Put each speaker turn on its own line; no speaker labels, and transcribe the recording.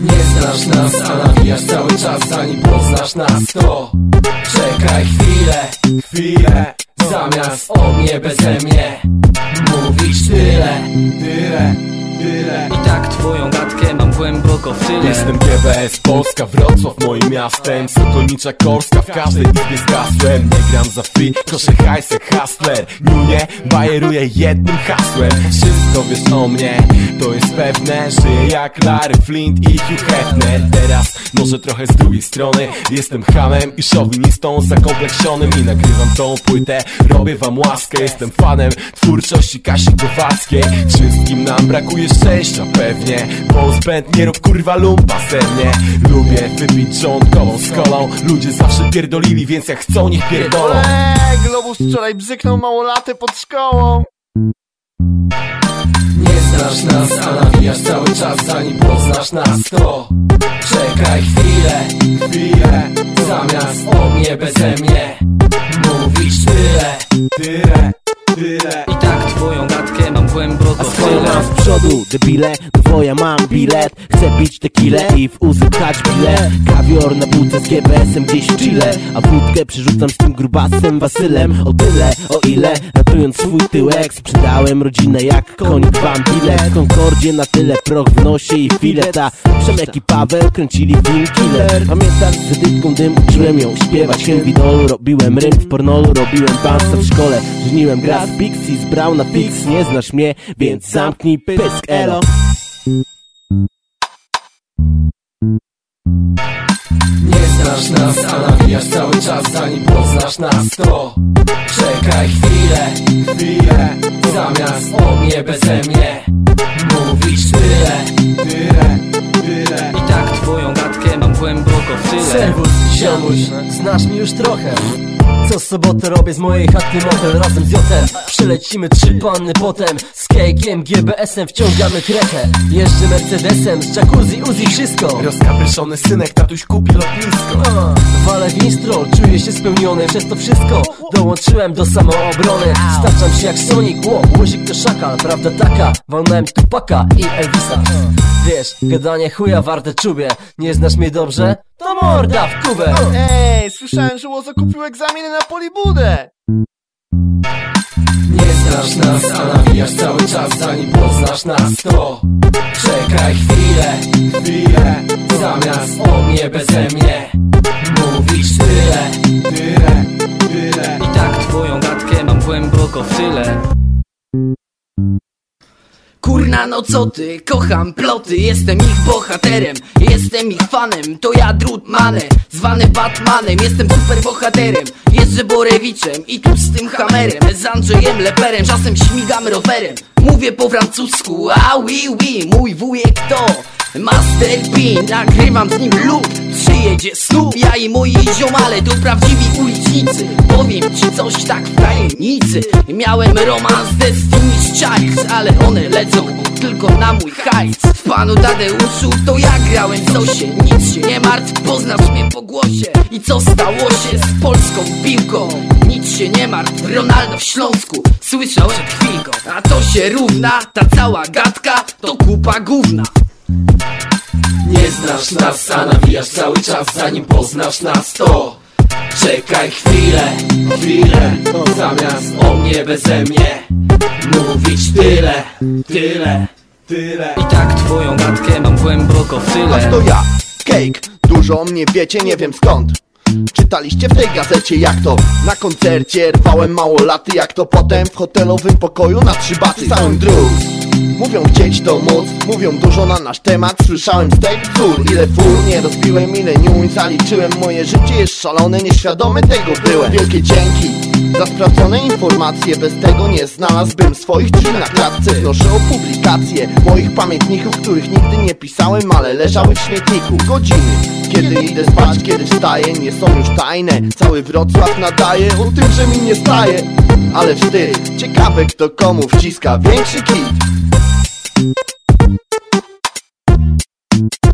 nas, a nawijasz cały czas zanim poznasz nas to Czekaj chwilę, chwilę Zamiast o mnie beze mnie. Mówić tyle, tyle, tyle.
I tak twoją gadkę mam głęboko w tyle.
Jestem GBS Polska, Wrocław moim miastem. Sokolnicza Korska, w każdej izbie z hasłem Nie gram za free, proszę hajsek hustler. Nie, bajeruję jednym hasłem. Wszystko wiesz o mnie, to jest pewne. Żyję jak Larry Flint i Hugh Hefner. Teraz może trochę z drugiej strony. Jestem hamem i szowinistą zakompleksionym I nagrywam tą płytę, robię wam łaskę Jestem fanem twórczości Kasi Kowalskiej. Wszystkim nam brakuje szczęścia pewnie Bo zbędnie rób kurwa lumpa sernie Lubię wypić rządkową z kolą Ludzie zawsze pierdolili, więc jak chcą niech pierdolą.
Eee, Globus wczoraj bzyknął małolatę pod szkołą.
Nie znasz nas, a nawijasz cały czas zanim poznasz nas to Czekaj chwilę, chwilę Zamiast o mnie beze mnie. Mówić tyle, tyle, tyle
przodu, debile Dwoja mam bilet. Chcę pić tequilę i w uzy pchać bile. Kawior na półce z GBS-em gdzieś w Chile. A wódkę przerzucam z tym grubasem Wasylem. O tyle, o ile Ratując swój tyłek Sprzedałem rodzinę jak konik wam bilet W Concordzie na tyle proch w nosie i filet A Przemek i Paweł kręcili film Killer. Pamiętasz z edytką dym uczyłem ją śpiewać. Hymn widolu robiłem rym w pornolu Robiłem pansa w szkole. Żniłem gra z Pixie z Brauna Fix Nie znasz mnie, więc zamknij pysk elo.
Nie znasz nas, a nawijasz cały czas zanim poznasz nas to Czekaj chwilę, chwilę Zamiast o mnie beze mnie Mówić tyle, tyle, tyle.
I tak twoją gadkę mam głęboko w tyle.
Serwus, ziomuś, znasz mi już trochę sobotę robię z mojej chaty motel. Razem z Jotem Przelecimy trzy panny potem. Z kejkiem, GBS-em wciągamy krechę. Jeżdżę Mercedesem, z jacuzzi, Uzi, wszystko.
Rozkapryszony synek, tatuś kupi lotnisko.
A, Walę w instro, czuję się spełniony Przez to wszystko. Dołączyłem do samoobrony Staczam się jak Sonic, ło, łozik to szakal Prawda taka, walnąłem Tupaka i Elvisa. Wiesz, gadanie chuja warte czubie Nie znasz mnie dobrze? To morda w kubę.
Ej, słyszałem, że Łozo kupił egzaminy na polibudę.
Nie znasz nas, a nawijasz cały czas zanim poznasz nas to Czekaj chwilę, chwilę Zamiast o mnie beze mnie. Mówić tyle, tyle, tyle.
I tak twoją gadkę mam głęboko w tyle
Kurna no co ty, kocham ploty Jestem ich bohaterem, jestem ich fanem. To ja Drutmane, zwany Batmanem Jestem super bohaterem, jeżdżę Borewiczem I tu z tym hamerem, z Andrzejem Leperem Czasem śmigam rowerem, mówię po francusku A oui oui, mój wujek to Master P, nagrywam z nim lub Przyjedzie Snoop, ja i moi ziomale To prawdziwi ulicznicy Powiem ci coś tak w tajemnicy. Miałem romans z Destiny's Child Ale one lecą tylko na mój hajs. W panu Tadeuszu to ja grałem Zosie Nic się nie martw, poznasz mnie po głosie. I co stało się z polską piłką? Nic się nie martw, Ronaldo w Śląsku. Słyszałem przed A to się równa, ta cała gadka To kupa gówna.
Nie znasz nas, a nawijasz cały czas zanim poznasz nas to Czekaj chwilę, chwilę Zamiast o mnie beze mnie tyle, tyle.
I tak twoją gadkę mam głęboko w tyle.
A to ja, Cake, dużo o mnie wiecie, nie wiem skąd. Czytaliście w tej gazecie jak to Na koncercie rwałem mało laty Jak to potem w hotelowym pokoju na trzy baty. Stałem drus Mówią chcieć to móc, mówią dużo na nasz temat. Słyszałem z tych wzór, ile fur nie rozbiłem Ile niuń zaliczyłem, moje życie jest szalone Nieświadomy tego byłem. Wielkie dzięki za sprawdzone informacje. Bez tego nie znalazłbym swoich drzwi na klatce. Wnoszę o publikacje moich pamiętników Których nigdy nie pisałem, ale leżały w śmietniku. Godziny, kiedy idę spać, kiedy wstaję Nie są już tajne, cały Wrocław nadaje O tym, że mi nie staje. Ale wstyd, ciekawe kto komu wciska większy kit Thank you.